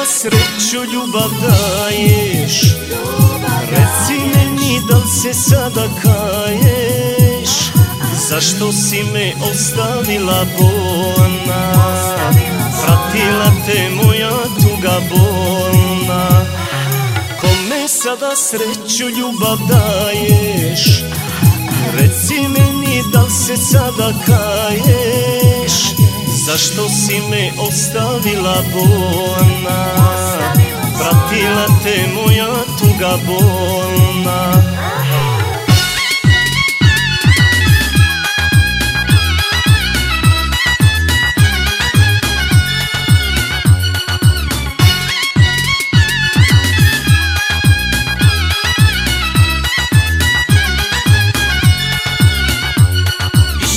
Sada sreću ljubav daješ. Reci meni da li se sada kaješ? Zašto si me ostavila bolna Pratila te moja tuga bolna Kome sada sreću ljubav daješ? Reci meni da li se sada kaješ Zašto si me ostavila bolna? Pratila te moja tuga bolna.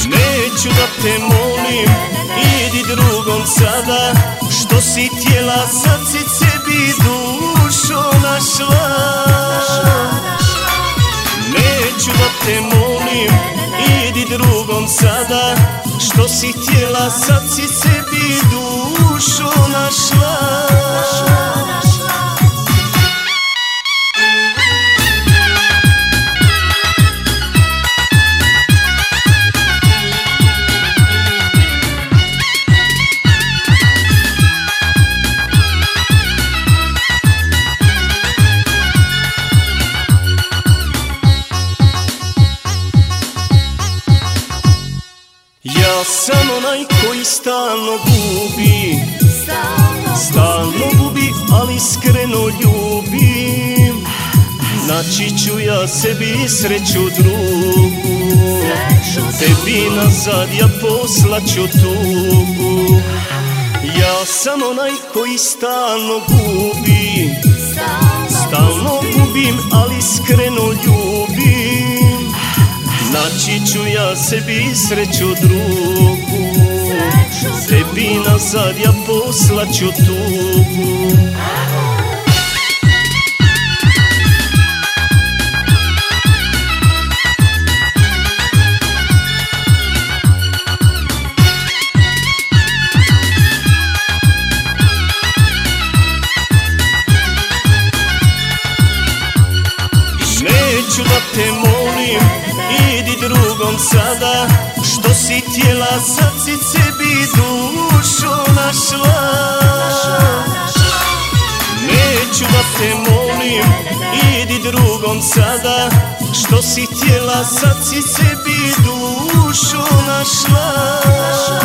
Neću da te molim, sada Što si tijela si sebi dušo našla. Neću da te molim, idi drugom sada Što si tijela si sebi dušo našla Sam onaj koji stalno gubi. Stalno gubi, ali iskreno ljubim Naći ću ja sebi sreću drugu. Tebi nazad ja poslaću tugu. Ja sam onaj koji stalno gubi. Stalno gubim, ali iskreno ljubim Naći ću ja sebi sreću drugu. Tebi nazad ja poslaću tugu. Neću da te drugom sada Što si tijela sad si sebi dušo našla. Neću da te molim, idi drugom sada Što si tijela sad si sebi dušo našla